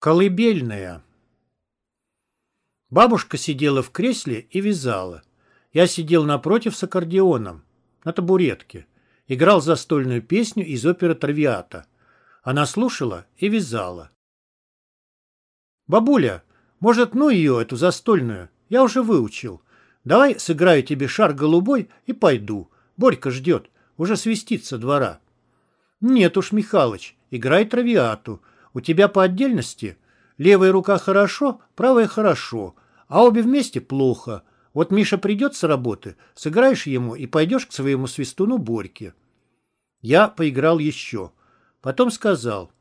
Колыбельная. Бабушка сидела в кресле и вязала. Я сидел напротив с аккордеоном, на табуретке. Играл застольную песню из оперы «Травиата». Она слушала и вязала. «Бабуля, может, ну ее, эту застольную? Я уже выучил. Давай сыграю тебе шар голубой и пойду. Борька ждет, уже свистит со двора». «Нет уж, Михалыч, играй травиату. У тебя по отдельности левая рука хорошо, правая хорошо, а обе вместе плохо. Вот Миша придет с работы, сыграешь ему и пойдешь к своему свистуну Борьке». Я поиграл еще. Потом сказал.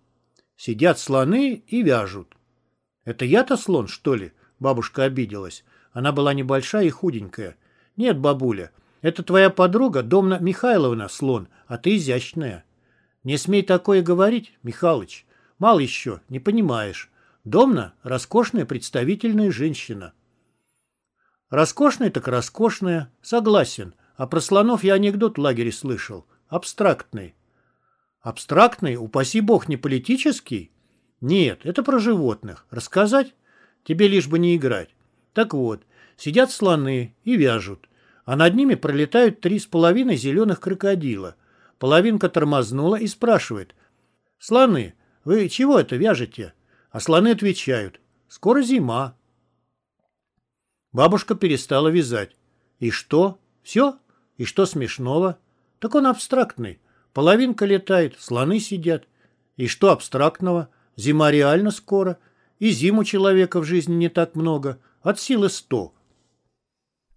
Сидят слоны и вяжут. «Это я-то слон, что ли?» Бабушка обиделась. Она была небольшая и худенькая. «Нет, бабуля, это твоя подруга, Домна Михайловна, слон, а ты изящная». «Не смей такое говорить, Михалыч. Мал еще, не понимаешь. Домна – роскошная представительная женщина». «Роскошная так роскошная, согласен. А про слонов я анекдот в лагере слышал. Абстрактный». «Абстрактный? Упаси бог, не политический?» «Нет, это про животных. Рассказать? Тебе лишь бы не играть. Так вот, сидят слоны и вяжут, а над ними пролетают три с половиной зеленых крокодила. Половинка тормознула и спрашивает. «Слоны, вы чего это вяжете?» А слоны отвечают. «Скоро зима». Бабушка перестала вязать. «И что? Все? И что смешного?» «Так он абстрактный. Половинка летает, слоны сидят. И что абстрактного? Зима реально скоро. И зиму человека в жизни не так много. От силы сто.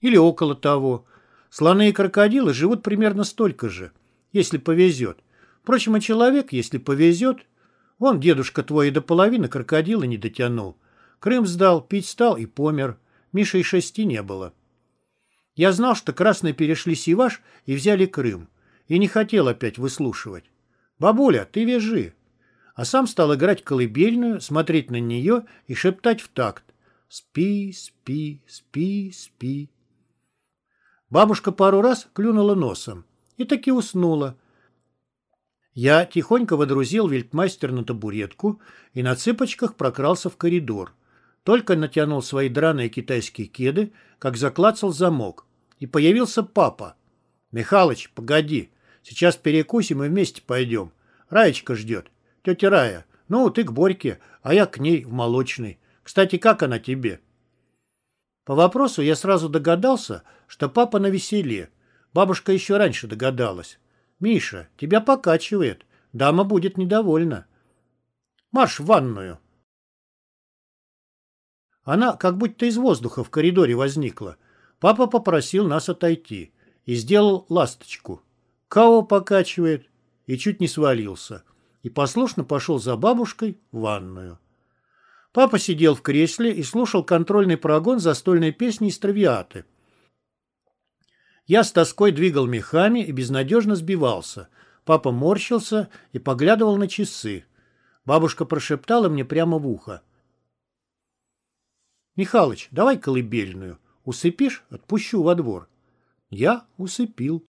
Или около того. Слоны и крокодилы живут примерно столько же если повезет. Впрочем, и человек, если повезет. Вон дедушка твой и до половины крокодила не дотянул. Крым сдал, пить стал и помер. Миша и шести не было. Я знал, что красные перешли Сиваш и взяли Крым. И не хотел опять выслушивать. «Бабуля, ты вяжи!» А сам стал играть колыбельную, смотреть на нее и шептать в такт. «Спи, спи, спи, спи». Бабушка пару раз клюнула носом и таки уснула. Я тихонько водрузил вельтмастер на табуретку и на цыпочках прокрался в коридор. Только натянул свои драные китайские кеды, как заклацал замок. И появился папа. «Михалыч, погоди. Сейчас перекусим и вместе пойдем. Раечка ждет. Тетя Рая, ну, ты к Борьке, а я к ней в молочный. Кстати, как она тебе?» По вопросу я сразу догадался, что папа на веселе. Бабушка еще раньше догадалась. «Миша, тебя покачивает. Дама будет недовольна. Марш в ванную». Она как будто из воздуха в коридоре возникла. Папа попросил нас отойти и сделал ласточку. Кого покачивает? И чуть не свалился. И послушно пошел за бабушкой в ванную. Папа сидел в кресле и слушал контрольный прогон застольной песни из травиаты. Я с тоской двигал мехами и безнадежно сбивался. Папа морщился и поглядывал на часы. Бабушка прошептала мне прямо в ухо. «Михалыч, давай колыбельную. Усыпишь? Отпущу во двор». Я усыпил.